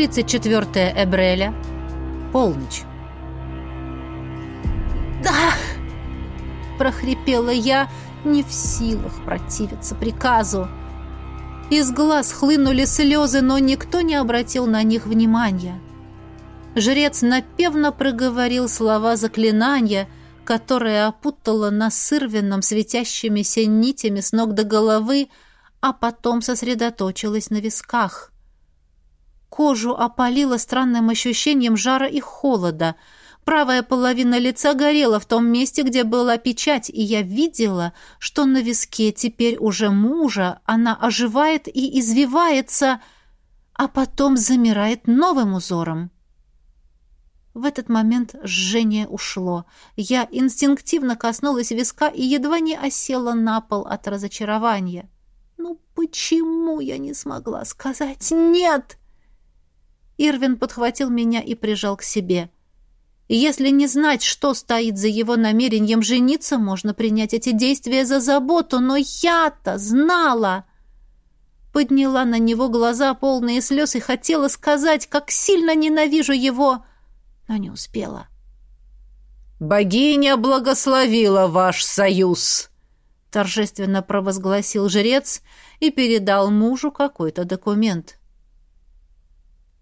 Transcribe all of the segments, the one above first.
34 Эбреля. Полночь. «Да!» — прохрипела я, не в силах противиться приказу. Из глаз хлынули слезы, но никто не обратил на них внимания. Жрец напевно проговорил слова заклинания, которое опутало нас с Ирвином светящимися нитями с ног до головы, а потом сосредоточилось на висках. Кожу опалило странным ощущением жара и холода — Правая половина лица горела в том месте, где была печать, и я видела, что на виске теперь уже мужа она оживает и извивается, а потом замирает новым узором. В этот момент жжение ушло. Я инстинктивно коснулась виска и едва не осела на пол от разочарования. «Ну почему я не смогла сказать «нет»?» Ирвин подхватил меня и прижал к себе. Если не знать, что стоит за его намерением жениться, можно принять эти действия за заботу, но я-то знала. Подняла на него глаза, полные слез, и хотела сказать, как сильно ненавижу его, но не успела. «Богиня благословила ваш союз!» торжественно провозгласил жрец и передал мужу какой-то документ.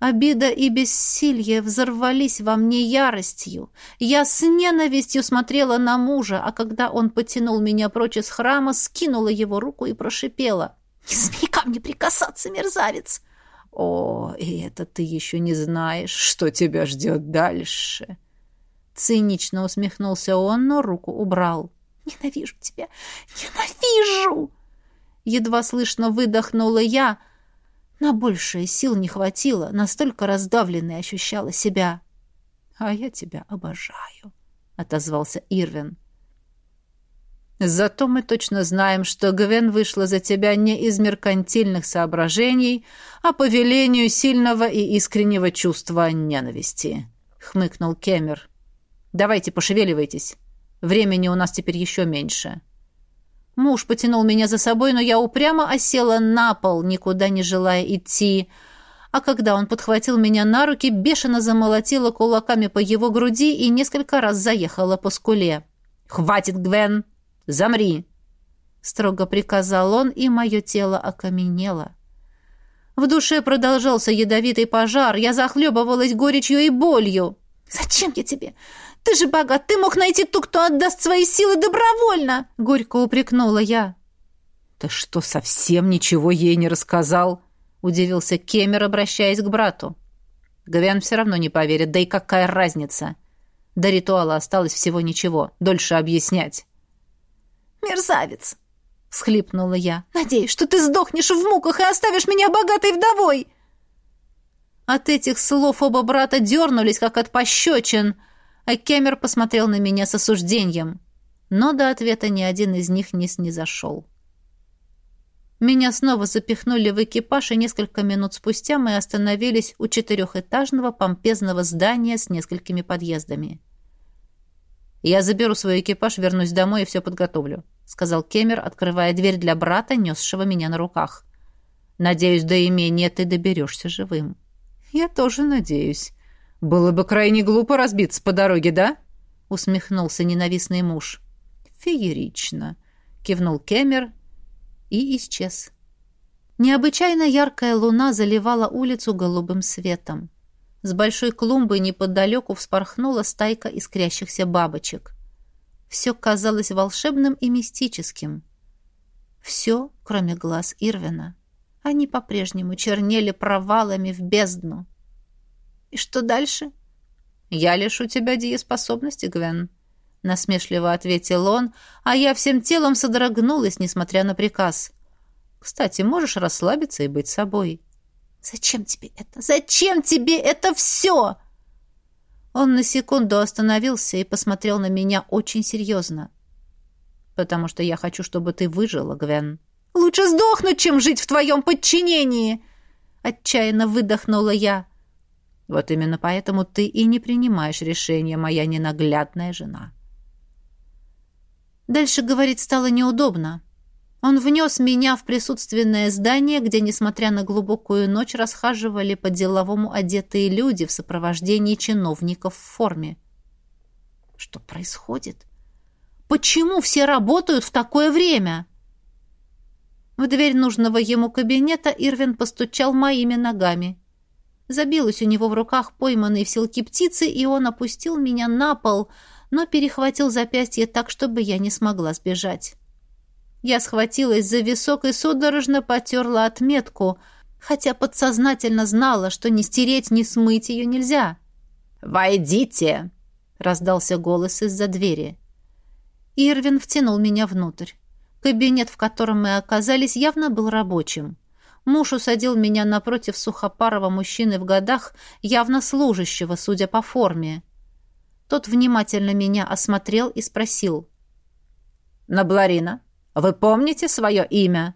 Обида и бессилье взорвались во мне яростью. Я с ненавистью смотрела на мужа, а когда он потянул меня прочь из храма, скинула его руку и прошипела. «Не смей ко мне прикасаться, мерзавец!» «О, и это ты еще не знаешь, что тебя ждет дальше!» Цинично усмехнулся он, но руку убрал. «Ненавижу тебя! Ненавижу!» Едва слышно выдохнула я — на большее сил не хватило, настолько раздавленной ощущала себя. «А я тебя обожаю», — отозвался Ирвин. «Зато мы точно знаем, что Гвен вышла за тебя не из меркантильных соображений, а по велению сильного и искреннего чувства ненависти», — хмыкнул Кемер. «Давайте, пошевеливайтесь. Времени у нас теперь еще меньше». Муж потянул меня за собой, но я упрямо осела на пол, никуда не желая идти. А когда он подхватил меня на руки, бешено замолотила кулаками по его груди и несколько раз заехала по скуле. «Хватит, Гвен! Замри!» Строго приказал он, и мое тело окаменело. В душе продолжался ядовитый пожар, я захлебывалась горечью и болью. «Зачем я тебе? Ты же богат, ты мог найти ту, кто отдаст свои силы добровольно!» — горько упрекнула я. «Ты что, совсем ничего ей не рассказал?» — удивился Кемер, обращаясь к брату. Гавиан все равно не поверит, да и какая разница? До ритуала осталось всего ничего, дольше объяснять. «Мерзавец!» — схлипнула я. «Надеюсь, что ты сдохнешь в муках и оставишь меня богатой вдовой!» От этих слов оба брата дернулись, как от пощечин — а Кемер посмотрел на меня с осуждением. Но до ответа ни один из них не снизошел. Меня снова запихнули в экипаж, и несколько минут спустя мы остановились у четырехэтажного помпезного здания с несколькими подъездами. «Я заберу свой экипаж, вернусь домой и все подготовлю», — сказал Кемер, открывая дверь для брата, несшего меня на руках. «Надеюсь, до имения ты доберешься живым». «Я тоже надеюсь», «Было бы крайне глупо разбиться по дороге, да?» — усмехнулся ненавистный муж. «Феерично», — кивнул Кемер и исчез. Необычайно яркая луна заливала улицу голубым светом. С большой клумбы неподалеку вспорхнула стайка искрящихся бабочек. Все казалось волшебным и мистическим. Все, кроме глаз Ирвина. Они по-прежнему чернели провалами в бездну. И что дальше? Я лишу тебя дееспособности, Гвен, насмешливо ответил он, а я всем телом содрогнулась, несмотря на приказ. Кстати, можешь расслабиться и быть собой. Зачем тебе это? Зачем тебе это все? Он на секунду остановился и посмотрел на меня очень серьезно. «Потому что я хочу, чтобы ты выжила, Гвен». «Лучше сдохнуть, чем жить в твоем подчинении!» Отчаянно выдохнула я. Вот именно поэтому ты и не принимаешь решения, моя ненаглядная жена. Дальше говорить стало неудобно. Он внес меня в присутственное здание, где, несмотря на глубокую ночь, расхаживали по-деловому одетые люди в сопровождении чиновников в форме. Что происходит? Почему все работают в такое время? В дверь нужного ему кабинета Ирвин постучал моими ногами. Забилась у него в руках пойманные в селки птицы, и он опустил меня на пол, но перехватил запястье так, чтобы я не смогла сбежать. Я схватилась за висок и судорожно потерла отметку, хотя подсознательно знала, что ни стереть, ни смыть ее нельзя. «Войдите!» — раздался голос из-за двери. Ирвин втянул меня внутрь. Кабинет, в котором мы оказались, явно был рабочим. Муж усадил меня напротив сухопарого мужчины в годах, явно служащего, судя по форме. Тот внимательно меня осмотрел и спросил. «Набларина, вы помните свое имя?»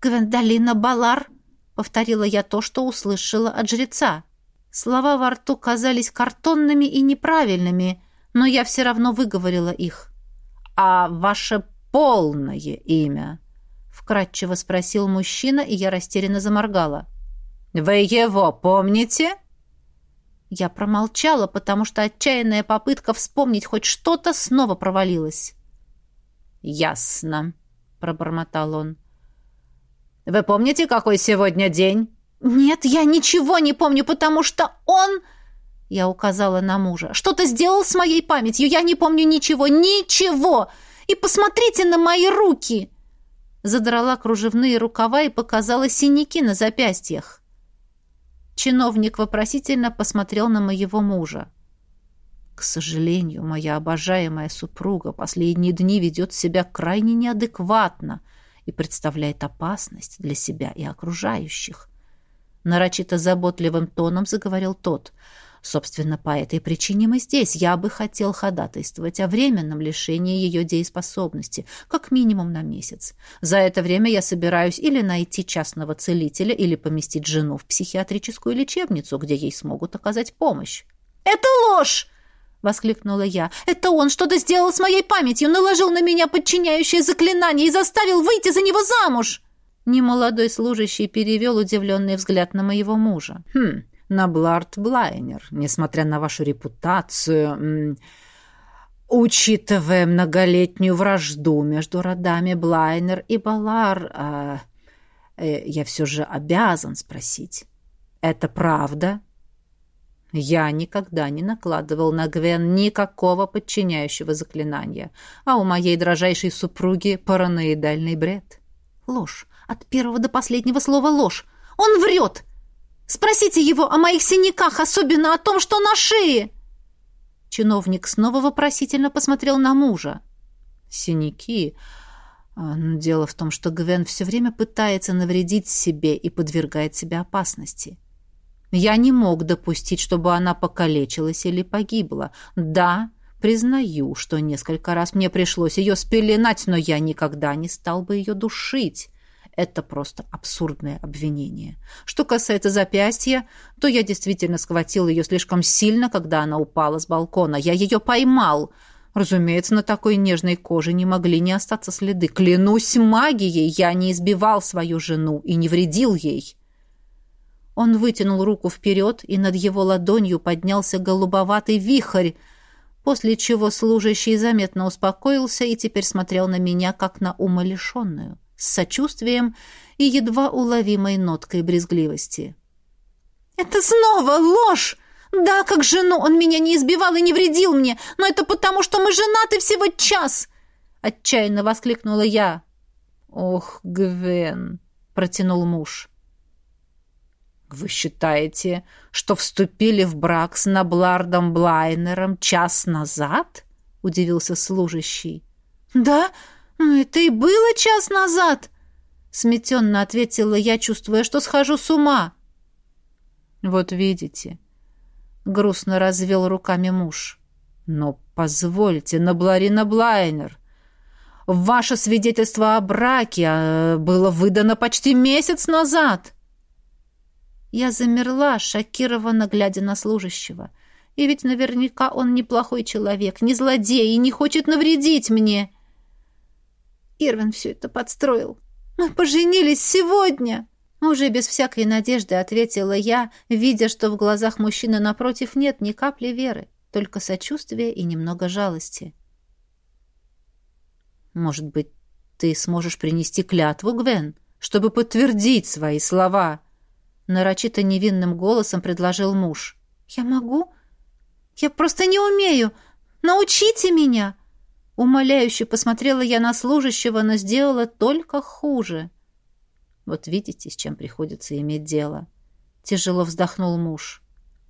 «Гвендолина Балар», — повторила я то, что услышала от жреца. Слова во рту казались картонными и неправильными, но я все равно выговорила их. «А ваше полное имя?» — вкратчиво спросил мужчина, и я растерянно заморгала. «Вы его помните?» Я промолчала, потому что отчаянная попытка вспомнить хоть что-то снова провалилась. «Ясно», — пробормотал он. «Вы помните, какой сегодня день?» «Нет, я ничего не помню, потому что он...» Я указала на мужа. «Что-то сделал с моей памятью. Я не помню ничего. Ничего! И посмотрите на мои руки!» Задрала кружевные рукава и показала синяки на запястьях. Чиновник вопросительно посмотрел на моего мужа. К сожалению, моя обожаемая супруга последние дни ведет себя крайне неадекватно и представляет опасность для себя и окружающих. Нарочито заботливым тоном заговорил тот. Собственно, по этой причине мы здесь. Я бы хотел ходатайствовать о временном лишении ее дееспособности, как минимум на месяц. За это время я собираюсь или найти частного целителя, или поместить жену в психиатрическую лечебницу, где ей смогут оказать помощь. «Это ложь!» — воскликнула я. «Это он что-то сделал с моей памятью, наложил на меня подчиняющее заклинание и заставил выйти за него замуж!» Немолодой служащий перевел удивленный взгляд на моего мужа. «Хм, на Бларт Блайнер, несмотря на вашу репутацию...» Учитывая многолетнюю вражду между родами Блайнер и Балар, э, э, я все же обязан спросить, это правда? Я никогда не накладывал на Гвен никакого подчиняющего заклинания, а у моей дрожайшей супруги параноидальный бред. Ложь. От первого до последнего слова ложь. Он врет. Спросите его о моих синяках, особенно о том, что на шее. Чиновник снова вопросительно посмотрел на мужа. Синяки... А, дело в том, что Гвен все время пытается навредить себе и подвергает себя опасности. Я не мог допустить, чтобы она покалечилась или погибла. Да, признаю, что несколько раз мне пришлось ее спеленать, но я никогда не стал бы ее душить. Это просто абсурдное обвинение. Что касается запястья, то я действительно схватил ее слишком сильно, когда она упала с балкона. Я ее поймал. Разумеется, на такой нежной коже не могли не остаться следы. Клянусь магией, я не избивал свою жену и не вредил ей. Он вытянул руку вперед, и над его ладонью поднялся голубоватый вихрь, после чего служащий заметно успокоился и теперь смотрел на меня, как на умалишенную, с сочувствием и едва уловимой ноткой брезгливости. «Это снова ложь! Да, как жену он меня не избивал и не вредил мне, но это потому, что мы женаты всего час!» Отчаянно воскликнула я. «Ох, Гвен!» — протянул муж. «Вы считаете, что вступили в брак с Наблардом Блайнером час назад?» — удивился служащий. «Да, это и было час назад!» — сметенно ответила я, чувствуя, что схожу с ума. «Вот видите», — грустно развел руками муж. «Но позвольте, Набларина Блайнер, ваше свидетельство о браке э, было выдано почти месяц назад». Я замерла, шокированно глядя на служащего. И ведь наверняка он неплохой человек, не злодей и не хочет навредить мне. Ирвин все это подстроил. Мы поженились сегодня!» Уже без всякой надежды ответила я, видя, что в глазах мужчины напротив нет ни капли веры, только сочувствия и немного жалости. «Может быть, ты сможешь принести клятву, Гвен, чтобы подтвердить свои слова?» Нарочито невинным голосом предложил муж. «Я могу? Я просто не умею. Научите меня!» Умоляюще посмотрела я на служащего, но сделала только хуже. Вот видите, с чем приходится иметь дело. Тяжело вздохнул муж.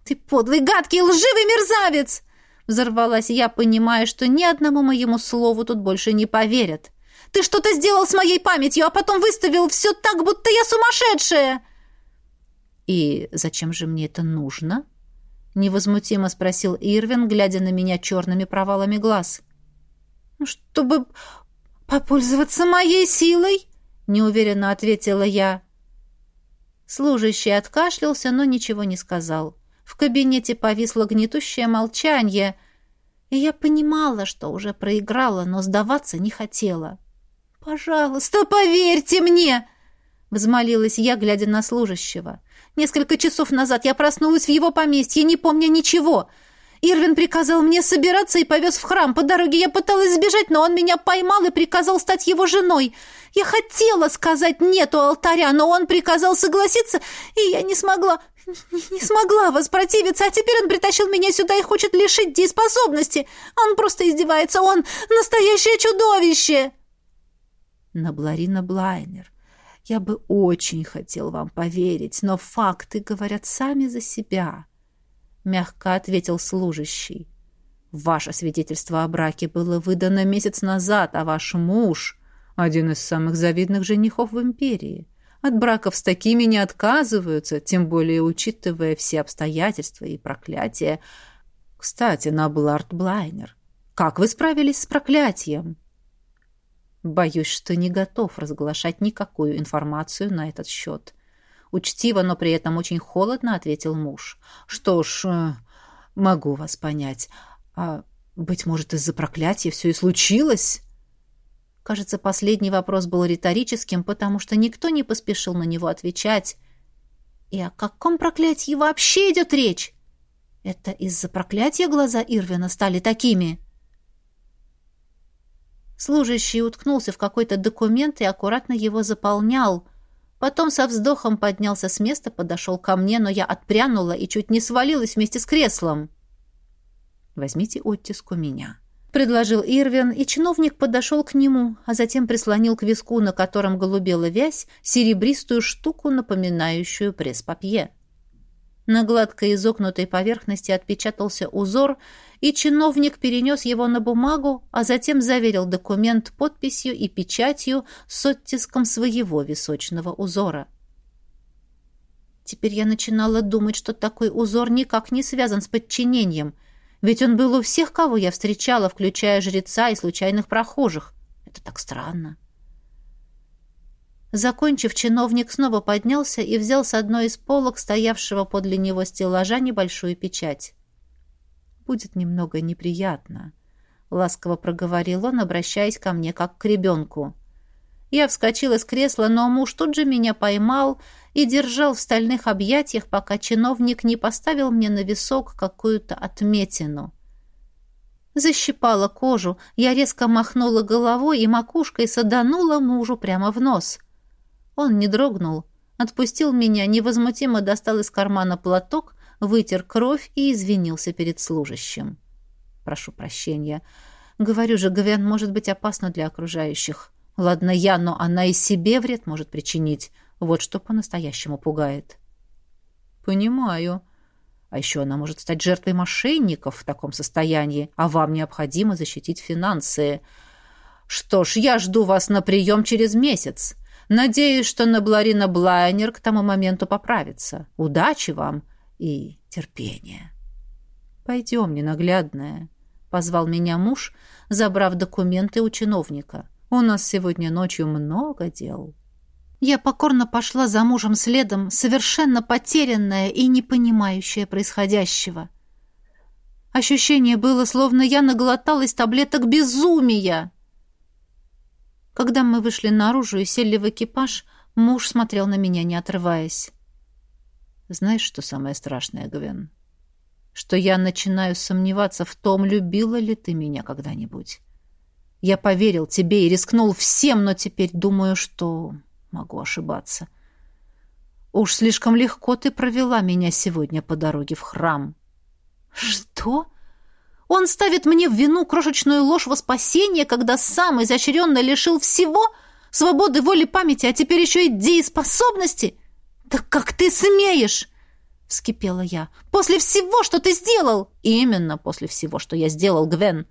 «Ты подлый, гадкий, лживый мерзавец!» Взорвалась я, понимая, что ни одному моему слову тут больше не поверят. «Ты что-то сделал с моей памятью, а потом выставил все так, будто я сумасшедшая!» «И зачем же мне это нужно?» Невозмутимо спросил Ирвин, глядя на меня черными провалами глаз. «Ну, «Чтобы попользоваться моей силой?» неуверенно ответила я. Служащий откашлялся, но ничего не сказал. В кабинете повисло гнетущее молчание, и я понимала, что уже проиграла, но сдаваться не хотела. «Пожалуйста, поверьте мне!» — взмолилась я, глядя на служащего. «Несколько часов назад я проснулась в его поместье, не помня ничего. Ирвин приказал мне собираться и повез в храм. По дороге я пыталась сбежать, но он меня поймал и приказал стать его женой. Я хотела сказать «нет» у алтаря, но он приказал согласиться, и я не смогла, не смогла воспротивиться, а теперь он притащил меня сюда и хочет лишить дееспособности. Он просто издевается, он настоящее чудовище!» Набларина Блайнер, я бы очень хотел вам поверить, но факты говорят сами за себя мягко ответил служащий. Ваше свидетельство о браке было выдано месяц назад, а ваш муж — один из самых завидных женихов в империи. От браков с такими не отказываются, тем более учитывая все обстоятельства и проклятия. Кстати, Наблард Блайнер, как вы справились с проклятием? Боюсь, что не готов разглашать никакую информацию на этот счет. Учтиво, но при этом очень холодно ответил муж. «Что ж, э, могу вас понять. А, быть может, из-за проклятия все и случилось?» Кажется, последний вопрос был риторическим, потому что никто не поспешил на него отвечать. И о каком проклятии вообще идет речь? Это из-за проклятия глаза Ирвина стали такими? Служащий уткнулся в какой-то документ и аккуратно его заполнял — Потом со вздохом поднялся с места, подошел ко мне, но я отпрянула и чуть не свалилась вместе с креслом. «Возьмите оттиск у меня», — предложил Ирвин, и чиновник подошел к нему, а затем прислонил к виску, на котором голубела вязь, серебристую штуку, напоминающую пресс-папье. На гладкой изогнутой поверхности отпечатался узор, и чиновник перенес его на бумагу, а затем заверил документ подписью и печатью с оттиском своего височного узора. Теперь я начинала думать, что такой узор никак не связан с подчинением, ведь он был у всех, кого я встречала, включая жреца и случайных прохожих. Это так странно. Закончив, чиновник снова поднялся и взял с одной из полок, стоявшего подле него стеллажа, небольшую печать. «Будет немного неприятно», — ласково проговорил он, обращаясь ко мне как к ребенку. Я вскочила с кресла, но муж тут же меня поймал и держал в стальных объятиях, пока чиновник не поставил мне на висок какую-то отметину. Защипала кожу, я резко махнула головой и макушкой саданула мужу прямо в нос — он не дрогнул, отпустил меня, невозмутимо достал из кармана платок, вытер кровь и извинился перед служащим. «Прошу прощения. Говорю же, Гвен может быть опасна для окружающих. Ладно я, но она и себе вред может причинить. Вот что по-настоящему пугает». «Понимаю. А еще она может стать жертвой мошенников в таком состоянии, а вам необходимо защитить финансы. Что ж, я жду вас на прием через месяц». Надеюсь, что Набларина Блайнер к тому моменту поправится. Удачи вам и терпения. Пойдем, ненаглядная, — позвал меня муж, забрав документы у чиновника. У нас сегодня ночью много дел. Я покорно пошла за мужем следом, совершенно потерянная и не понимающая происходящего. Ощущение было, словно я наглоталась таблеток безумия. Когда мы вышли наружу и сели в экипаж, муж смотрел на меня, не отрываясь. Знаешь, что самое страшное, Гвен? Что я начинаю сомневаться в том, любила ли ты меня когда-нибудь. Я поверил тебе и рискнул всем, но теперь думаю, что могу ошибаться. Уж слишком легко ты провела меня сегодня по дороге в храм. Что? Он ставит мне в вину крошечную ложь во спасение, когда сам изощренно лишил всего свободы воли памяти, а теперь еще и дееспособности? «Да как ты смеешь?» — вскипела я. «После всего, что ты сделал!» «Именно после всего, что я сделал, Гвен!»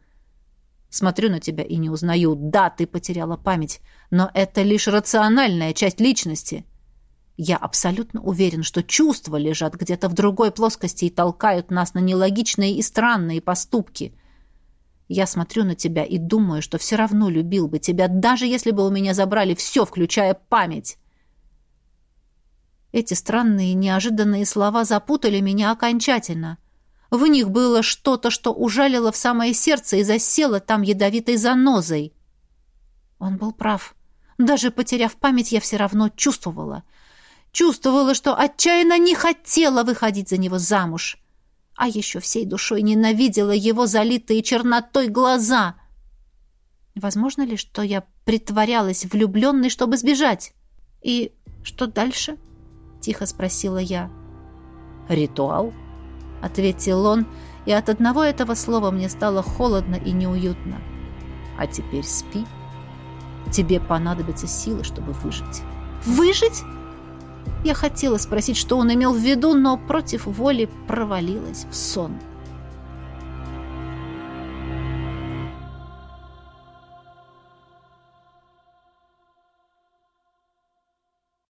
Смотрю на тебя и не узнаю. Да, ты потеряла память, но это лишь рациональная часть личности. Я абсолютно уверен, что чувства лежат где-то в другой плоскости и толкают нас на нелогичные и странные поступки. Я смотрю на тебя и думаю, что все равно любил бы тебя, даже если бы у меня забрали все, включая память. Эти странные неожиданные слова запутали меня окончательно. В них было что-то, что ужалило в самое сердце и засело там ядовитой занозой. Он был прав. Даже потеряв память, я все равно чувствовала. Чувствовала, что отчаянно не хотела выходить за него замуж. А еще всей душой ненавидела его залитые чернотой глаза. Возможно ли, что я притворялась влюбленной, чтобы сбежать? И что дальше? — тихо спросила я. «Ритуал?» — ответил он, и от одного этого слова мне стало холодно и неуютно. «А теперь спи. Тебе понадобится силы, чтобы выжить». «Выжить?» Я хотела спросить, что он имел в виду, но против воли провалилась в сон.